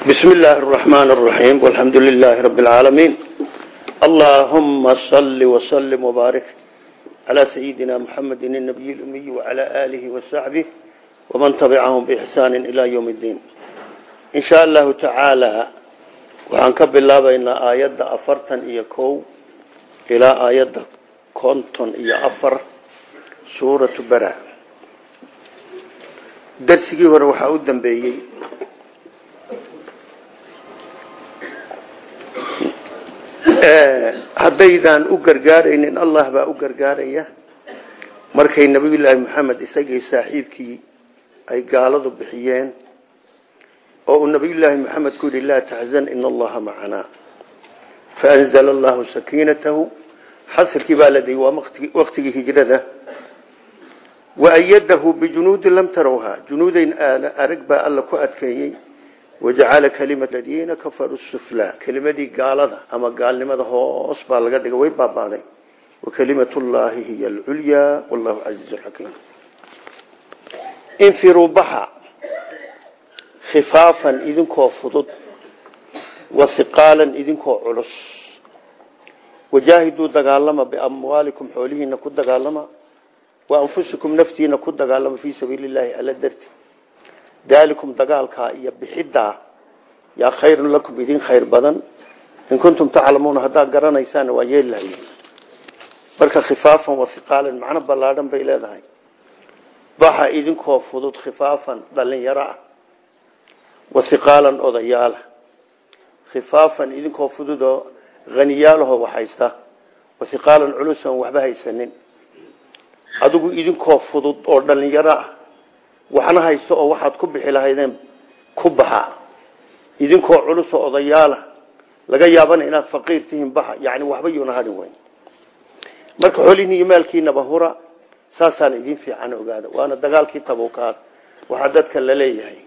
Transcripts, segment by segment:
بسم الله الرحمن الرحيم والحمد لله رب العالمين اللهم صل وسلم وبارك على سيدنا محمد النبي الأمي وعلى آله وصحبه ومن تبعهم بإحسان إلى يوم الدين إن شاء الله تعالى وعنكب الله بين آيات أفرتا إيكو إلى آيات كونتون إيا أفر سورة برا درسكي وروح أودن بيي haddaydaan u gargaaraynin allah baa u gargaaraya. Markay nabiyullaahi maxamed isagii saaxiibkii ay gaaladu bixiyeen oo uu nabiyullaahi maxamed ku yidhi laa taxzan ina allaha macanaa faanzala allahu sakiinatahu. Xasilkii baa la dayy waa waktigii hijrada. Waayadahu bijunuudi lam tarawha. Junuudayn arag baa alla ku adkeeyey wajacala kalima ladiina kafaruu sufla kelimadii gaalada ama gaalnimada hoos baa laga dhigay way baabaaday wakalimatu llahi hiya alculyaa wallahu casiizu xakiim infiruu baxa khifaafan idinkoo fudud wasiqaalan idinkoo culus wajaahiduu dagaalama biamwaalikum xoolihiina ku dagaalama wa anfusikum naftiina ku dagaalama fii sabiili llahi alla darti daalikum dagaalkaa iyo bixidaa yaa khayrun lakum idin khayr badan. In kuntum taclamuuna haddaad garanaysaan waa yeeli marka khifaafan wasiqaalan macno ballaadhan bay leedahay. Baxa idinkoo fudud khifaafan dhalinyaro ah. Wasiqaalan odayaala khifaafan idinkoo fududoo haniyaalahoo waxhaysta wasiqaalan culusan waxba haysanin. Adigu idinkoo fudud oo dhalinyaro ah waxna haysto oo waxaad ku bixi lahaydeen ku baxa. Idinkoo culusoo odayaala laga yaabana inaad faqiir tihiin baxa yani waxba yuuna hadhin weyn. Marka xolihiin iyo maalkiinaba hura saasaan idin fiican ogaada. Waana dagaalkii tabukaad waxaa dadka la leeyahay.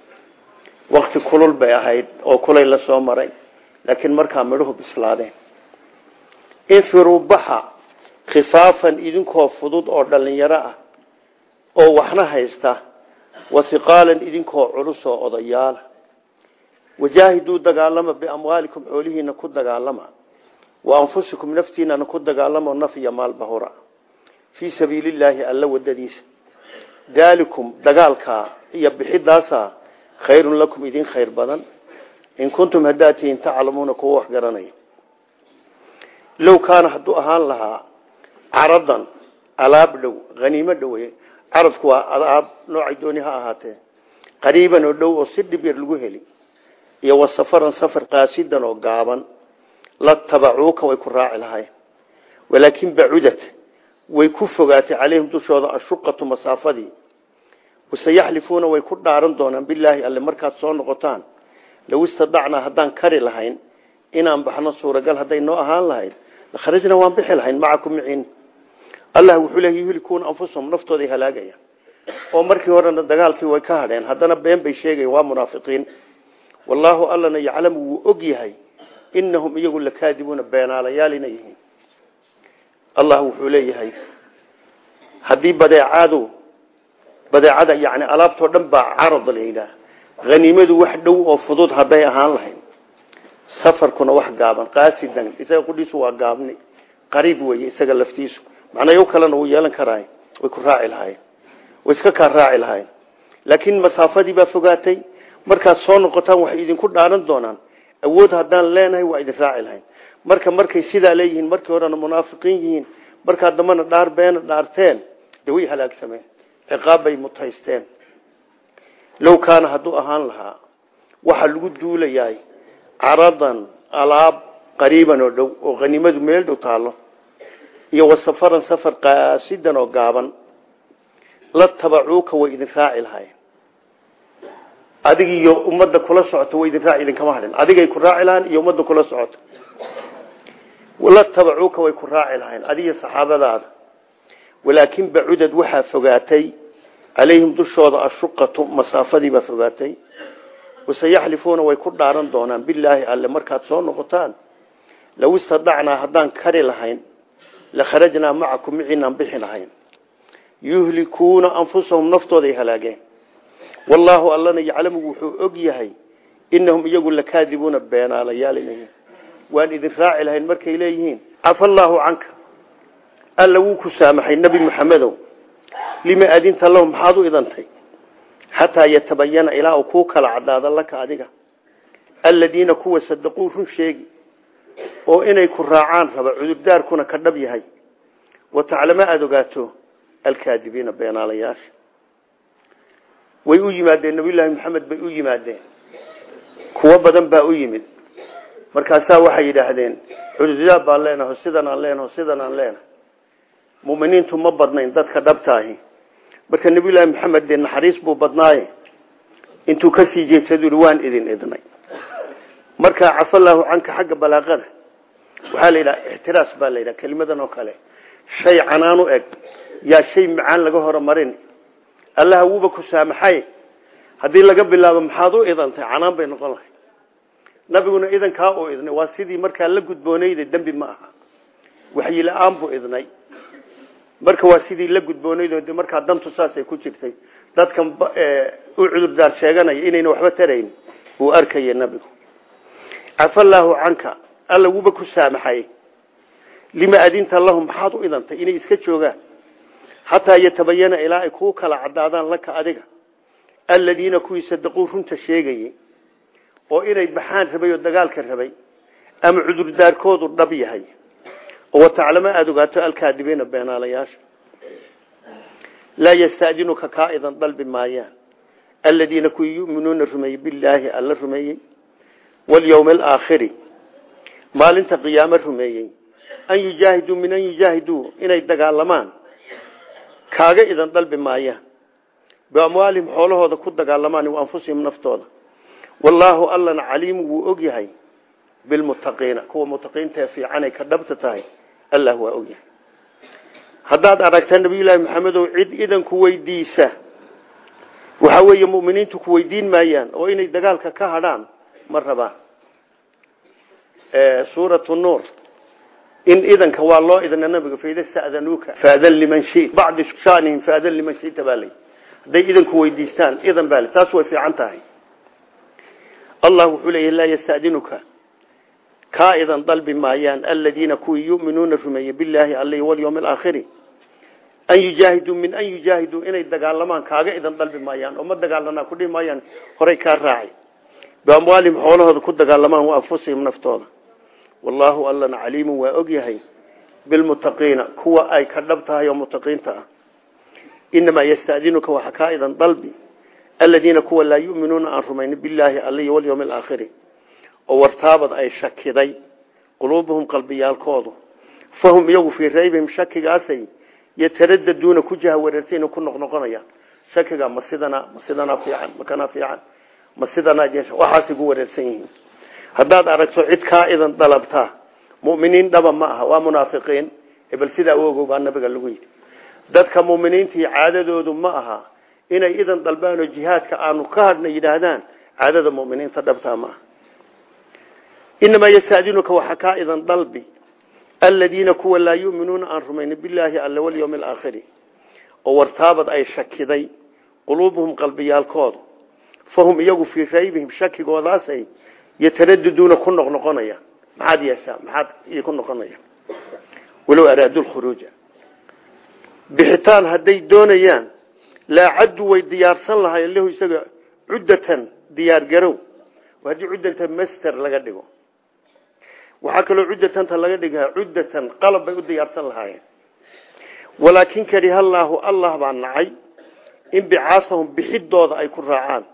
Wakti kulul bay ahayd oo kulay la soo maray laakiin markaa midhuhu bislaadeen. Infiruu baxa khifaafan idinkoo fudud oo dhalinyaro ah oo waxna haysta wasiqaalan idinkoo culus oo odayaala wajaahiduu dagaalama biamwaalikum xoolihiina ku dagaalama. Wa anfusikum naftiinana ku dagaalama naf iyo maalba hura. Fii sabiilillaahi alla wadadiisa daalikum dagaalkaa iyo bixidaasa khayrun lakum idin khayr badan. In kuntum haddaad tihiin taclamuuna kuwa wax garanaya. Low kaana hadduu ahaan lahaa caradan alaab dhow haniimo dhowe caradku waa adaab noocay dooni ha ahaatee. Qariiban oo dhow oo si dhib yar lagu heli. Iyo wa safaran safar qaasidan oo gaaban. La tabacuuka way ku raaci lahayn. Walaakin bacudat way ku fogaatay calayhim dushooda ashuqatu masaafadii. Waseyaxlifuuna way ku dhaaran doonaan bilaahi alle markaad soo noqotaan. Low istadacnaa haddaan kari lahayn inaan baxno suuragal hadday noo ahaan lahayd lakharajna waan bixi lahayn macakum miciin allah wuxuu leey yuhlikuuna anfusahum naftooday halaagayaan. Oo markii horena dagaalkii way ka hadheen. Haddana been bay sheegayan waa munaafiqiin. Wallaahu allana yaclamu wuu og yahay inahum iyagu lakaadibuuna beenaalayaal inay yihiin. Allah wuxuu leeyahay haddii badeecadu badeecada yani alaabtoo dhan baa carad la yidhaah. Haniimadu wax dhow oo fudud hadday ahaan lahayd safarkuna wax gaaban. Qaasidan isaga qudhiisu waa macnayo kalena wuu yeelan karaay way ku raaci lahayn way iska kaa raaci lahayn. Laakiin masaafadii baa fogaatay markaad soo noqotaan waxay idinku dhaaran doonaan awood haddaan leenahay waa idin raaci lahayn. Marka markay sidaa leeyihiin markii horena munaafiqiin yihiin markaa dambana dhaar beena dhaarteen de way halaagsameen ciqaab bay mutaysteen. Low kaana hadduu ahaan lahaa waxaa lagu duulayahay caradan alaab qariiban oo dhow oo hanimadu meel dhow taallo iyo wasafaran safar qaasidan oo gaaban la tabacuuka way idin raaci lahayen adig iyo ummadda kula socota way idin raaci idinkama hadhin adigay ku raaci lahayn iyo ummadda kula socota la tabacuuka way ku raaci lahayn. Adigiyo saxaabadaada walaakin bacudad waxaa fogaatay calayhim dushooda ashuqatu masaafadii baa fogaatay. Waseyaxlifuuna way ku dhaaran doonaan. Bilaahi alle markaad soo noqotaan low istadacnaa haddaan kari lahayn lakharajnaa macakum miciinaan bixi lahayn yuhlikuuna anfusahum naftooday halaageen. Wallaahu allana yaclamu wuxuu og yahay inahum iyagu lakaadibuuna beenaalayaal inay waan idin raaci lahayn markay leeyihiin. Cafa allaahu canka. Alla wuu ku saamaxay nebi maxamedow lima adinta lahu maxaad u idantay? Xataa yatabayana ilaa uu kuu kala cadaado laka adiga. Aladiina kuwa sadaquu run sheegi oo inay ku raacaan raba cudurdaarkuna ka dhab yahay. Wataclamo aada ogaato alkaadibiina beenaalayaasha. Way u yimaadeen nabiyullaahi maxamed bay u yimaadeen. Kuwo badan baa u yimid. Markaasaa waxay yidhaahdeen cudurdaar baan leenaho sidan aan leenaho sidan aan leenahay. Muminiintu ma badnayn dadka dhabtaahi marka nabiyullaahi maxamed dee naxariis buu badnaaye. Intuu ka sii jeedsadu waan idin idnay marka cafalaahu canka xagga balaaqada waxaa la yidhaha ixtiraas baa la yidhaha kelimadan oo kale. Shay canaan u eg. Yaa shay macaan laga horomarin allaha wuuba ku saamaxay. Haddii laga bilaabo maxaad u idantay canaan bay noqon lahay nabiguna idankaa uu idnay. Waa sidii markaa la gudboonayda dembi ma aha. Waxyi la'aan idnay. Marka waa sidii la gudboonayd markaa dantu saasay ku jirtay dadkan u cudurdaar sheeganaya inayna waxba tarayn uu arkaya nabigu cafallaahu canka alla wuuba ku saamaxay. Lima adinta lahum maxaad u idantay? Inay iska joogaan. Xataa yatabayana ilaa ay kuu kala cadaadaan laka adiga. Aladiina kuwii sadaquu runta sheegayey oo inay baxaan rabay oo dagaalka rabay ama cudurdaarkoodu dhab yahay. Oo wataclamo aada ogaato alkaadibiina beenaalayaasha. Laa yastadinuka kaa idan dalbi maayaan. Aladiina kuwii yuminuuna walyowmi alaakhiri maalinta qiyaamo rumeeyey an yujaahiduu min an yujaahiduu inay dagaalamaan kaaga idan dalbi maayaan biamwaalihim xoolahooda ku dagaalamaan anfusihim naftooda wallaahu allana caliimu wuu og yahay bilmuttaqiina kuwa mutaqiintae fiicanay ka dhabta tahay allah waa og yahay haddaad aragta nabiyullaahi maxamedow cid idanku weydiisa waxaa weeye muminiintu ku weydiin maayaan oo inay dagaalka ka hadhaan ma rabaan suuratu nuur. In idanka waa loo idna nabiga faida stadanuuka faadan liman shi bacdi shanihim faadan liman shita baa lay. Hadday idanku weydiistaan idan baa taas way fiican tahay. Allah wuxuu leeyahy laa yastadinuka. Kaa idan dalbi maayaan aladiina kuwii yuminuuna rumeeye bilaahi al walyawmi alaakhiri an yujaahiduu min an yujaahiduu inay dagaalamaan kaaga idan dalbi maayaan. Oo ma dagaalanaa kudhihi maayaan horay kaa raaci biamwaalihim xoolahooda ku dagaalamaan wa anfusihim naftooda. Wallaahu allana caliimu waa og yahay bilmuttaqiina kuwa ay ka dhab tahay oo mutaqiinta ah. Inamaa yastadinuka waxa kaa idan dalbi aladiina kuwa laa yuminuuna aan rumaynin bilaahi al walyawmi alaakhiri oo wartaabad ay shakiday quluubuhum qalbiyaalkoodu. Fahum iyagu fii raybihim shakigaasay yataraddaduuna ku jahawareersan ku noqnoqonayaan shakiga ma sidana ma sidanaa fiican ma kanaa fiican ma sidanaa waxaasay ku wareersan yihiin. Haddaad aragto cid kaa idan dalabtaa muminiin dhaba ma aha waa munaafiqiin. Bal sidaa u ogow baa nabiga lagu yidhi. Dadka muminiintii caadadoodu ma aha inay idan dalbaan oo jihaadka aanu ka hadhna yidhaahdaan caadada muminiinta dhabtaa ma aha. Inamaa yastadinuka waxa kaa idan dalbi aladiina kuwa laa yuminuuna aan rumaynin bilaahi alle walyawmi alaakhiri oo wartaabad ay shakiday quluubuhum qalbiyaalkoodu fahum iyagu fii raybihim shakigoodaasay yataraduduuna ku noqnoqonaya maxaad yeeshaa maxaad ku noqonaya walow araadu lkhuruuja bixitaan hadday doonayaan laa caddu way diyaarsan lahayen lahu isaga cuddatan diyaargarow haddii cuddanta master laga dhigo waxaa kaloo cuddatanta laga dhigaa cuddatan qalab bay u diyaarsan lahaayeen walaakin karihallaahu allah baa nacay in bicaasahum bixidooda ay ku raacaan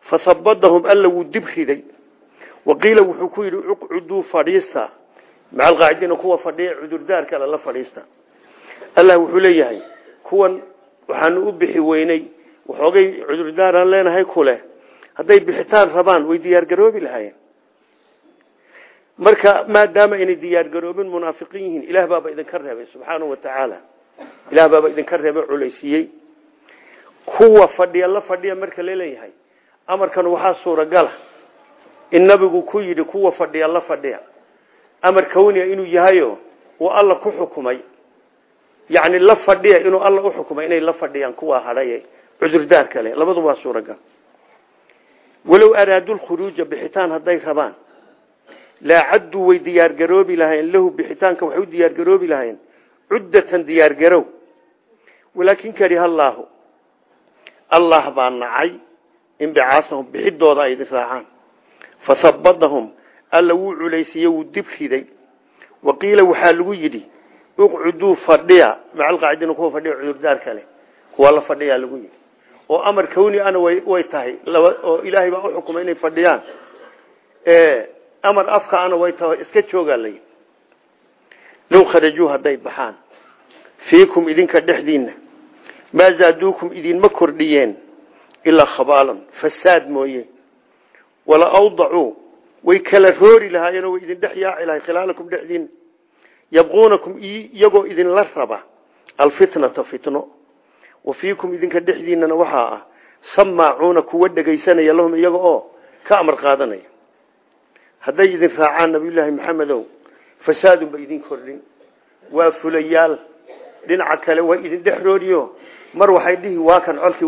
fasabadahum alla wuu dib riday waqiila wuxuu ku yidhi uqcuduu fadhiista maca alqaacidiina kuwa fadhiya cudurdaarka alle la fadhiista allah wuxuu leeyahay kuwan waxaanu u bixi weynay waxoogay cudurdaaraan leenahay kuleh hadday bixitaan rabaan way diyaargaroobi lahaayeen marka maadaama inay diyaargaroobin munaafiqiin yihiin ilaah baaba idinka reebay subxaanau watacaala ilaah baaba idinka reebay culaysiiyey kuwa fadhiya la amarkan waxaa suuragala in nabigu ku yidhi kuwa fadhiya la fadhiya. Amar kawniya inuu yahayo uu alla ku xukumay. Yani la fadhiya inuu alla uxukumay inay la fadhiyaan kuwa hadhaye cudurdaar kale. Labadu waa suuragal. Walow araaduu lkhuruuja bixitaan hadday rabaan laa cadduu way diyaargaroobi lahayn lahu bixitaanka waxay u diyaargaroobi lahayn cuddatan diyaargarow walaakin kariha allaahu. Allah baa inbicaasahum bixidooda ay idin raacaan fasabadahum alla wuu culaysiiye wuu dib riday. Waqiila waxaa lagu yidhi uqcuduu fadhiya. Macalqaacidina kuwa fadhiya cudurdaar kale kuwa la fadhiyaa lagu yidhi. Oo amar kawni ana way tahay. Oo ilaahay baa uxukuma inay fadhiyaan. Amar afka ana way tahay iska joogaa layidhi low kharajuu hadday baxaan. Fiikum idinka dhexdiinna. Maa zaaduukum ilaa khabaalan fasaad mooye. Wala awdacuu way kala roori lahaayeenoo way idin dhex yaaci lahay khilaalakum dhexdiinna yabquunakum iyagoo idinla raba alfitnata fitno. Wa fiikum idinka dhexdiinana waxaa ah samaacuuna kuwa dhegaysanaya lahum iyaga oo ka amar qaadanaya. Hadday idin raacaan nabiyullaahi maxamedow fasaadun ba idin kordhin. Waa fulayaal dhinaca kale way idin dhex rooriyo. Mar waxay dhihi waa kan colkii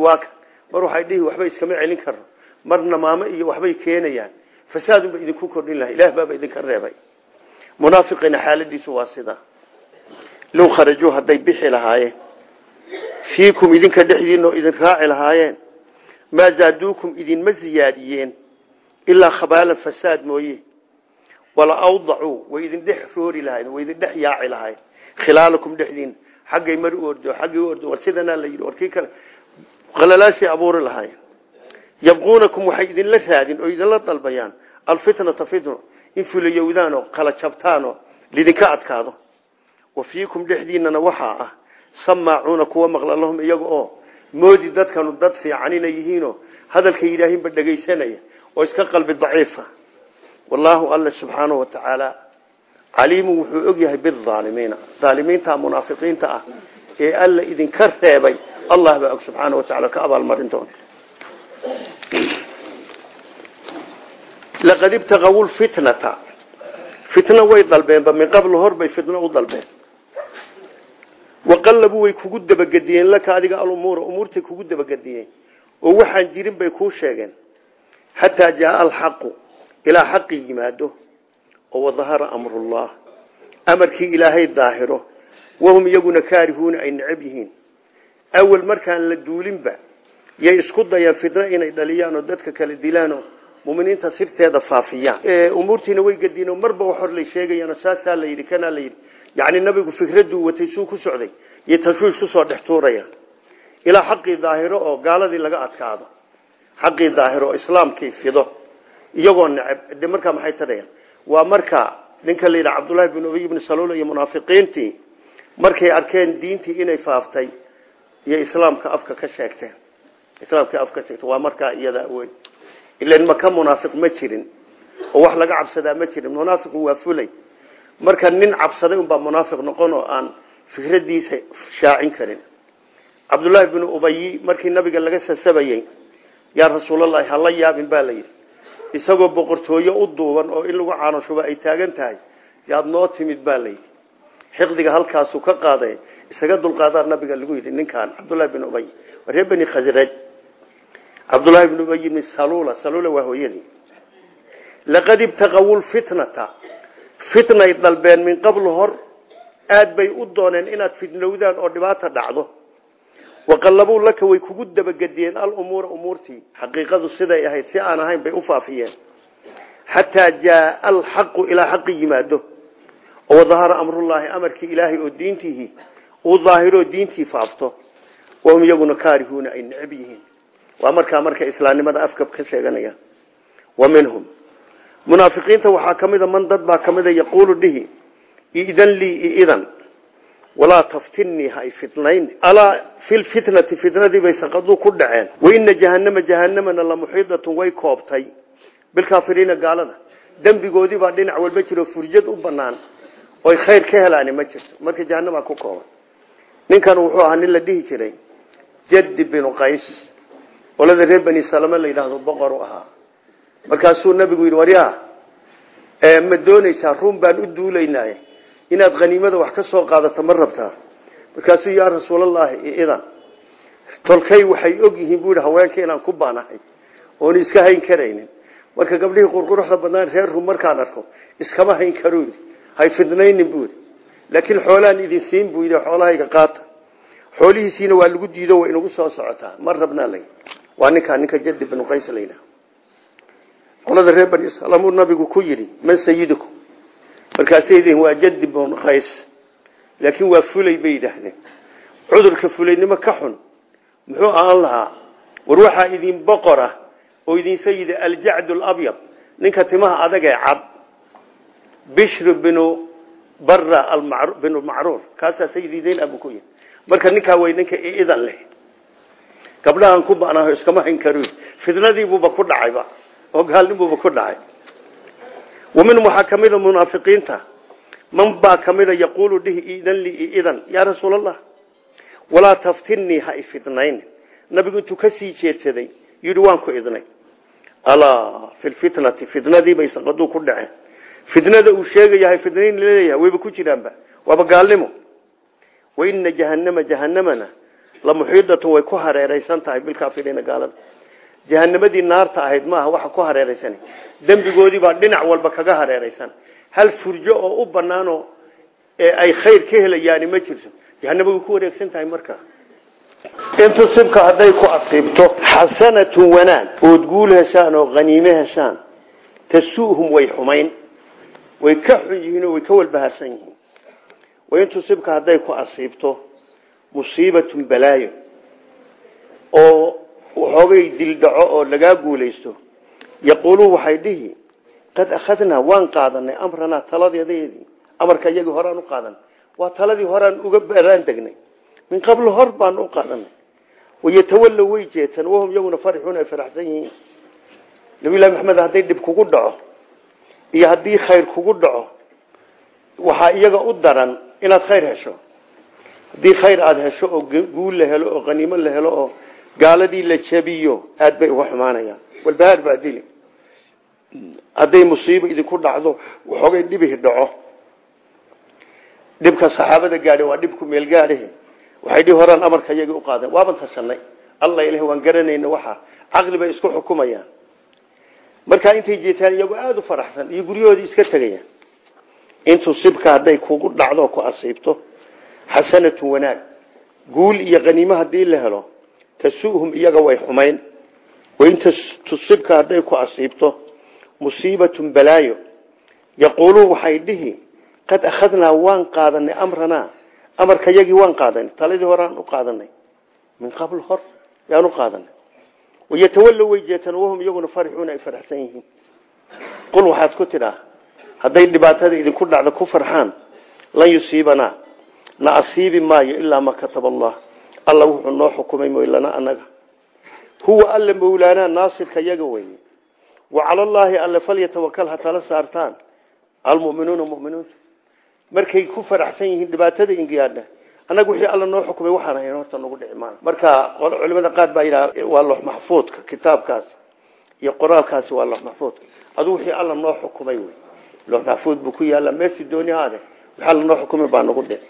mar waxay dhihi waxba iskama celin karo marna maamo iyo waxbay keenayaan. Fasaadun ba idinku kordhin laha ilaah baaba idinka reebay. Munaafiqiina xaaladiisu waa sida. Low kharajuu hadday bixi lahaayeen. Fiikum idinka dhexdiina oo idin raaci lahaayeen. Maa zaaduukum idinma ziyaadiyeen. Ilaa khabaalan fasaad mooye. Wala awdacuu way idin dhex roori lahayn way idin dhex yaaci lahayn khilaalakum dhexdiina xaggay mar u ordo xaggay ordo war sidanaa la yidhi warkii kale qalalaasay abuuri lahayn. Yabquunakum waxay idinla raadin oo idinla dalbayaan. Alfitnata fitno in fulayowdaan oo kala jabtaan oo lidinka adkaado. Wa fiikum dhexdiinana waxaa ah samaacuuna kuwa maqla lahum oo moodi dadkanu dad fiican inay yihiinoo hadalka yidhaahinba dhegaysanaya oo iska qalbi daciifa. Wallaahu alla subxaanahu wa tacaala caliimu wuxuu og yahay biaalimiina aalimiinta munaafiqiinta ah ee alla idinka reebay allah baa og subxaana wa tacala ka abaalmarin doona laqad ibtaqaw lfitnata fitna way dalbeenba min qabl horbay fitno u dalbeen. Waqallabuu way kugu dabagediyeen laka adiga alumuura umuurtay kugu dabagediyeen oo waxaan jirin bay kuu sheegeen. Xataa jaaa alxaqu ilaa xaqi yimaado. Oo wadahara amrullah. Amarkii ilaahay daahiro wahum iyaguna kaarihuuna ay necab yihiin awel markaan la duulinba yay isku dayaan fitno inay dhaliyaan oo dadka kala dilaanoo muminiinta sirteeda faafiyaan umuurtiina way gediino marba wax hor lay sheegayaan saasaa la yidhi kanaa la yidhi yacni nabigu fikraduu watay suu ku socday iyo tashwiish ku soo dhex tuurayaan ilaa xaqii daahiro oo gaaladii laga adkaado xaqii daahiro oo islaamkii fido iyagoo necab de markaa maxay tadhayaan waa marka ninka la yidhaha cabdullahi bin ubay bni saluul iyo munaafiqiintii markay arkeen diintii inay faaftay iyo islaamka afka ka sheegteen. Islaamka afka ka sheegteen. Waa markaa iyada wey ilan maka munaafiq ma jirin. Oo wax laga cabsadaa ma jirin. Munaafiqu waa fulay. Marka nin cabsaday unbaa munaafiq noqon oo aan fikradiisa shaacin karin. Cabdullaahi binu ubayi markii nabiga laga sasabayey yaa rasuulalahi hala yaabin baa la yidhi. Isagoo boqortooyo u duuban oo in lagu caanoshuba ay taagan tahay yaad noo timid baa layidhi xiqdiga halkaasuu ka qaaday isaga dulqaadaa nabiga lagu yidhi ninkaan cabdullahi bin ubay reer beni khasraj cabdullaahi bn ubay bni salula salula waa hooyadii. Laqad ibtaqaw lfitnata fitnay dalbeen min qabl hor aad bay u dooneen inaad fitnowdaan oo dhibaata dhacdo. Waqallabuu laka way kugu dabagediyeen alumuura umuurtii xaqiiqadu siday ahayd si aan ahayn bay u faafiyeen. Xataa jaaa alxaqu ilaa xaqi yimaado oo dahara amrullaahi amarkii ilaahay oo diintihi uu daahiroo diintii faafto wahum iyaguna kaarihuuna ay necab yihiin. Waa markaa markay islaamnimada afka ka sheeganayaan wa minhum. Munaafiqiinta waxaa ka mida man dad baa ka mida yaquulu dhihi idan lii idan walaa taftinnii ha y fitnayn. Alaa fi lfitnati fitnadii bay saqaduu ku dhaceen. Waina jahanama jahanamana la muxiidatun way koobtay. Bilkaafiriina gaalada. Dembigoodii baa dhinac walba jiro furjad u banaan oy khayr ka helaani ma jirto. Marka jahanama ku kooban. Ninkan wuxuu ahaa nin la dhihi jiray jaddi binu qays qolada reer bani salame la yidhaahdo boqor ahaa. Markaasuu nabigu yidhi waryaa ma doonaysaa ruun baan u duulaynay inaad haniimada wax ka soo qaadato ma rabtaa? Markaasuu yaa rasuulallaahi idan tolkay waxay og yihiin buu haweenka inaan ku baanahay oon iska hayn karaynin. Marka gabdhihii qurquruxda badnaan reer rum markaan arko iskama hayn yidhi hay fidnaynin buu yidhi. Laakiin xoolaan idin siin buu yidhi xoolahayga qaata. Xoolihiisiina waa lagu diido way inagu soo socotaa. Mar rabnaa la waa ninkaa ninka jadi binu qays layna qolada reer bani israiil uu nabigu ku yidhi man sayidukum. Markaasay yihiin waa jadi binu qays. Laakiin waa fulay bay yidhaahdeen. Cudurka fulaynimo ka xun muxuu aan lahaa war waxaa idin boqora oo idin sayida aljacd alabyad ninka timaha adag ee cad bishr binu bara binu macruur kaasaa sayididayn abu ku yihi marka ninkaa way ninka idan leh. Gabdhahan ku banaho iskama hayn karo fidnadiibuuba ku dhacayba oo gaalnibuuba ku dhacay. Wa minhum waxaa ka mida munaafiqiinta. Man baa ka mida yaquulu dhihi idan li idan. Yaa rasuul allah walaa taftinnii ha ifidnayn nabigu intuu ka sii jeedsaday yidhi waan ku idnay. Alaa fi lfitnati fitnadiibay saqaduu ku dhaceen fitnada uu sheegayahay fidnayn la leeyahay wayba ku jiraanba. Waaba gaalnimo. Waina jahanama jahanamana la muxiidatun way ku hareeraysan tahay bilkaafiriina gaalada. Jahanamadii naarta ahayd maaha waxa ku hareeraysan dembigoodii baa dhinac walba kaga hareeraysan. Hal furjo oo u banaanoo ay khayr ka helayaani ma jirto. Jahanama way ku wareegsan tahay marka. In tusibka hadday ku asiibto xasanatun wanaag ood guul heshaan oo haniime heshaan tasuuhum way xumayn way ka xun yihiin oo way ka walbahaarsan yihiin. Wain tusibka hadday ku asiibto musiibatun balaayo. Oo waxoogay dildhaco oo lagaa guulaysto. Yaquuluun waxay dhihi qad akhadnaa waan qaadanay amranaa taladeedeedii amarka iyagii horaan u qaadanay waa taladii horaan uga baraan degnay. Min qabl hor baan u qaadanay. Wayatawallow way jeetan wahum iyaguna farixuun ay faraxsan yihiin. Nabilahi maxamed hadday dhib kugu dhaco iyo haddii khayr kugu dhaco waxaa iyaga u daran inaad khayr hesho. Haddii khayr aada hesho oo guul la helo oo qaniimo la helo oo gaaladii la jabiyo aad bay uga xumaanayaan. Walbahaar baa dili. Hadday musiibo idinku dhacdo waxoogay dhibihi dhaco. Dhibka saxaabada gaadhe waa dhibku meel gaadhe waxay dhihi horaan amarka iyagii u qaadeen waaban tashanay alla ilahi waan garanayna waxa. Caqli bay isku xukumayaan markaa intay jeetaan iyagoo aada u faraxsan iyo guryahoodii iska tegayaan intuu sibka hadday kugu dhacdo ku asiibto xasanatun wanaag. Guul iyo qaniimo haddii la helo tasuuhum iyaga way xumayn. Wain tusibka hadday ku asiibto musiibatun balaayo. Yaquuluun waxay dhihi qad akhadnaa waan qaadanay amranaa amarka yagii waan qaadanay taladii horaan u qaadanay min qabl hor yaan u qaadanay wayatawallow way jeetaan wahum iyaguna farixuuna ay faraxsan yihiin qul waxaad ku tidhaa hadday dhibaatada idinku dhacdo ku farxaan lan yusiibanaa na asiibi maayo ilaa ma kataba allah alla wuxuu noo xukumay moylana anaga huwa alla mawlaanaa naasirka yaga weye wa cala allaahi alle falyatawakal ha tala saartaan almuminuuna muminuunta markay ku faraxsan annaga wixii alla noo xukumay waxaan ahayn horta nagu dhici maan marka culimada qaar baa yidhaha waa lox maxfuudka kitaabkaasi iyo qoraalkaasi waa lox maxfuudka aduu wixii alla noo xukumay wey. Lox maxfuud buu ku yaalla meeshii dooni haade wixii alla noo xukumay baa nagu dhici.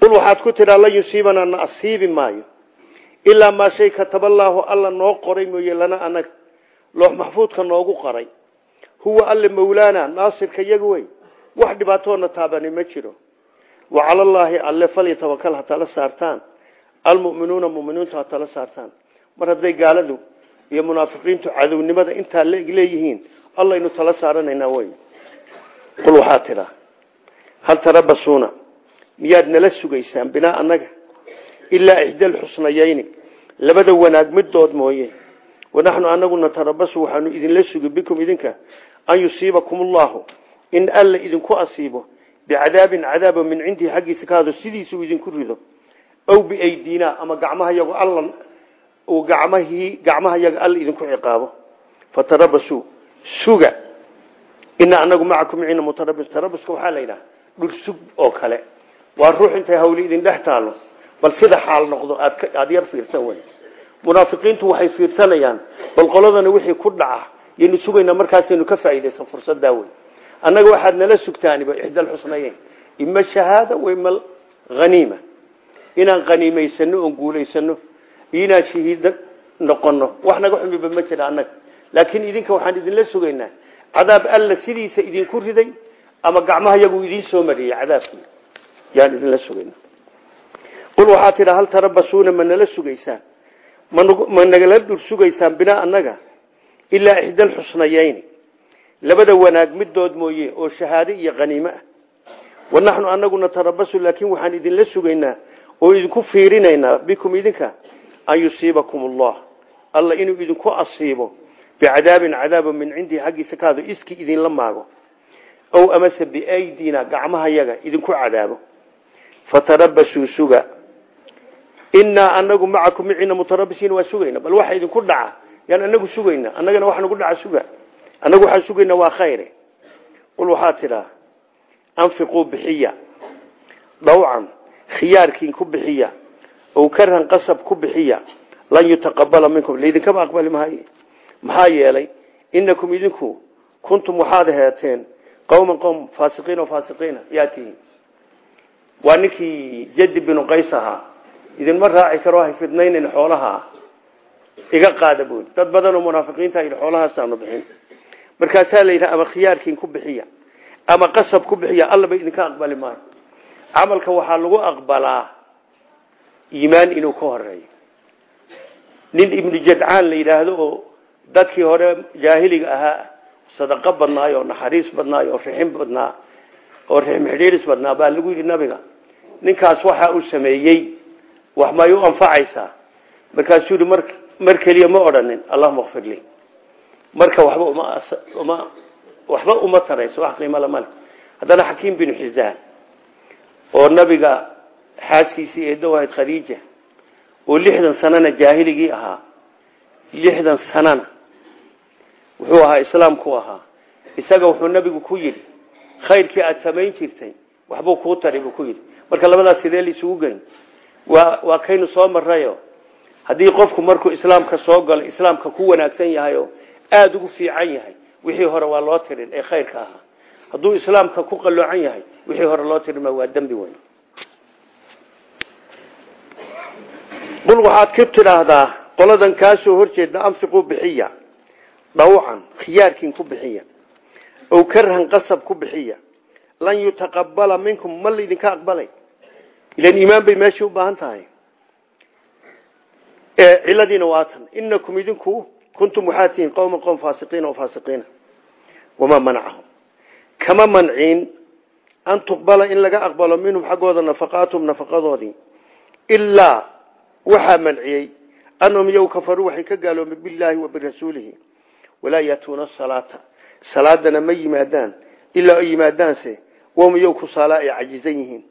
Qul waxaad ku tidhaa lan yusiibanaa na asiibi maayo ilaa maa shay kataballaahu alla noo qoray mooye lana anaga loox maxfuudka noogu qoray. Huwa alle mawlaana naasirka yaga wey. Wax dhibaatoona taabani ma jiro wa cala allaahi alle falyatawakal ha tala saartaan. Almu'minuuna muminiintu ha tala saartaan. Mar hadday gaaladu iyo munaafiqiintu cadownimada intaa leeyihiin allaynu tala saaranaynaa wey qul waxaa tidhaa hal tarabasuuna miyaad nala sugaysaan binaa annaga? Ilaa ixda alxusnayayni labada wanaag midood mooye. Wanaxnu anagu natarabasu waxaanu idinla sugi bikum idinka an yusiibakum ullahu in alla idinku asiibo bicadaabin cadaaba min cindihi xaggiisa ka hado sidiisuu idinku rido. Aw biaydina ama gacmaha yago alla uu gacmahii gacmaha yaga alla idinku ciqaabo. Fatarabasuu suga. Ina anagu macakum micina mutarabis tarabuska waxaa la yidhaha dhul sug oo kale. Waa ruux intay hawli idin dhex taalo bal sida xaal noqdo aada yar fiirsan wey munaafiqiintu waxay fiirsanayaan bal qoladana wixii ku dhaca yaynu sugaynaa markaasaynu ka faa'iidaysan fursadaa wey annaga waxaad nala sugtaaniba ixdal xusnayeyn. Ima shahaada wa ima haniima inaan haniimaysano oon guulaysano iyo inaan shahiida noqono wax naga xumiba ma jira annaga. Laakiin idinka waxaan idinla sugaynaa cadaab alla sidiisa idinku riday ama gacmaha yagu idiin soo mariyey cadaabkii. Yaan idinla sugaynaa. Qul waxaa tidha hal tarabasuuna ma nala sugaysaan? Ma nagala dhur sugaysaan binaa annaga? Ilaa ixda alxusnayeyni labada wanaag midood mooye oo shahaade iyo qaniimo ah. Wanaxnu anagu natarabasu laakiin waxaan idinla sugaynaa oo idinku fiirinaynaa bikum idinka an yusiibakum allah alla inuu idinku asiibo bicadaabin cadaaba min cindii xaggiisa kaado iski idinla maago. Ow amase biaydina gacmaha yaga idinku cadaabo. Fatarabasuu suga. Inaa anagu macakum micina mutarabisiin waa sugayna bal waxa idinku dhaca yaan anagu sugayna annagana wax nagu dhaca suga annagu waxaan sugayna waa khayre. Qul waxaa tidhaa anfiquu bixiya. Dhawcan khiyaarkiin ku bixiya ow karhan qasab ku bixiya lan yutaqabala minkum. Laydinkaba aqbali mahay maxaa yeelay inakum idinku kuntum waxaad heeteen qowman qowm faasiqiin oo faasiqiina. Yaa tihiin waa ninkii jadi binu qays ahaa. Idinma raaci karo hay fidnaynin xoolaha iga qaada buuli dad badan oo munaafiqiinta yidhi xoolahaasaanu bixin markaasaa la yidhaha ama khiyaarkiin ku bixiya ama qasab ku bixiya allaba idinka aqbali maayo. Camalka waxaa lagu aqbalaa iimaan inuu ka horeeyo nin ibnu jadcaan la yidhaahdo oo dadkii hore jaahiliga ahaa sadaqo badnaay naxariis badnaay rixin badnaa oo rixmxidhiiris badnaa baa lagu yidhi nabiga. Ninkaas waxa uu sameeyey wax may u markaasuu yihi mar keliya ma odhanin allahuma kfir marka waxba uma uma waxba uma tarayso wax qiimo la male. Haddana xakiim binu xisaan oo nabiga xaaskiisii eedo ahayd khadiija oo lixdan sanana jaahiligii ahaa lixdan sanana wuxuu ahaa islaamku ahaa. Isaga wuxuu nabigu ku yidhi khayrkii aada samayn jirtay waxbuu kuu tari buu ku yidhi. Marka labadaas sidee laisugu geyn? Waa waa kaynu soo marayo haddii qofku markuu islaamka soo galo islaamka ku wanaagsan yahay oo aada ugu fiican yahay. Wixii hore waa loo tirin ee khayrka ahaa. Hadduu islaamka ku qaloocan yahay wixii hore loo tirima waa dembi weyn. Qul waxaad ka tidhaahdaa qoladan kaasoo horjeeda anfiquu bixiya. Dhawcan khiyaarkiin ku bixiya. Ow karhan qasab ku bixiya. Lan yutaqabala minkum ma laydinka aqbalay. Ilan iimaan bay meeshii u baahan tahay. Ciladiina waatan inakum idinku kuntum waxaad tihiin qowman qowm faasiqiina oo faasiqiina wamaa manacahum kama manciin an tuqbala in laga aqbalo minhum xaggooda nafaqaatum nafaqadoodii ilaa waxaa manciyey anahum iyagu kafaruu waxay ka gaaloomay billaahi wa birasuulihi walaa yatuuna salaata salaadana ma yimaadaan ilaa ay yimaadaanse wahum iyagu kusaalaa ay cajizan yihiin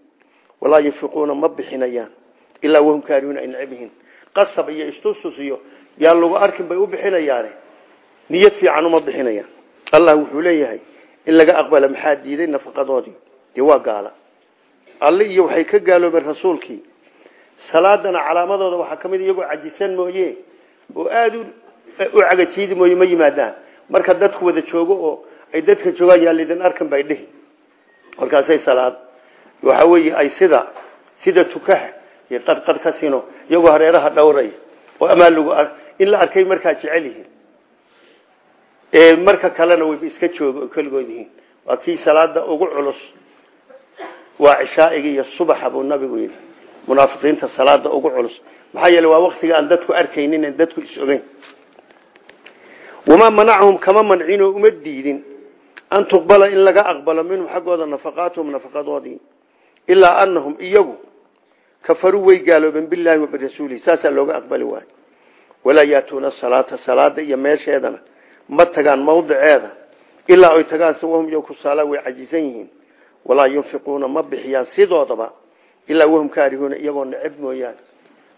walaa yunfiquuna ma bixinayaan ilaa wahum kaarihuuna ay necab yihiin yaa lagu arkin bay u bixinayaane. Niyad fiican uma bixinayaan. Allah wuxuu leeyahay in laga aqbala maxaa diiday nafaqadoodii? Dee waa gaala. Alle iyo waxay ka gaaloobeen rasuulkii. Salaadana calaamadooda waxaa ka mid iyagoo cajisan mooye oo aada u cagajiidi mooye ma yimaadaan. Marka dadku wada joogo oo ay dadka joogaan yaa laydin arkan bay dhihi. Markaasay salaad. Waxa weeye ay sida sida tukaha iyo qarqar ka sino iyagoo hareeraha dhowray. Oo amaan lagu in la arkay markaa jecel yihiin. Marka kalena wayba iska joogo keligood yihiin. Waa kii salaada ugu culus. Waa cishaa'iga iyo subaxa buu nabigu yidhi. Munaafiqiinta salaada ugu culus. Maxaa yeele waa waktiga aan dadku arkaynin dadku is-ogeyn wamaa manacahum kama mancin oo uma diidin. An tuqbala in laga aqbalo minhum xaggooda nafaqaatuhum nafaqadoodii ilaa anahum iyagu kafaruu way gaaloobeen bilaahi wa birasuulihi saasaa looga aqbali waayo walaa yaatuuna salaata salaada iyo meesheedana ma tagaan mawdiceeda ilaa ay tagaan wahum iyagu kusaala way cajisan yihiin. Walaa yunfiquuna ma bixiyaan sidoodaba ilaa wahum kaarihuuna iyagoo neceb mooyaane.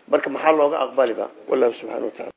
Marka maxaa looga aqbaliba wallahu subxana wa tacala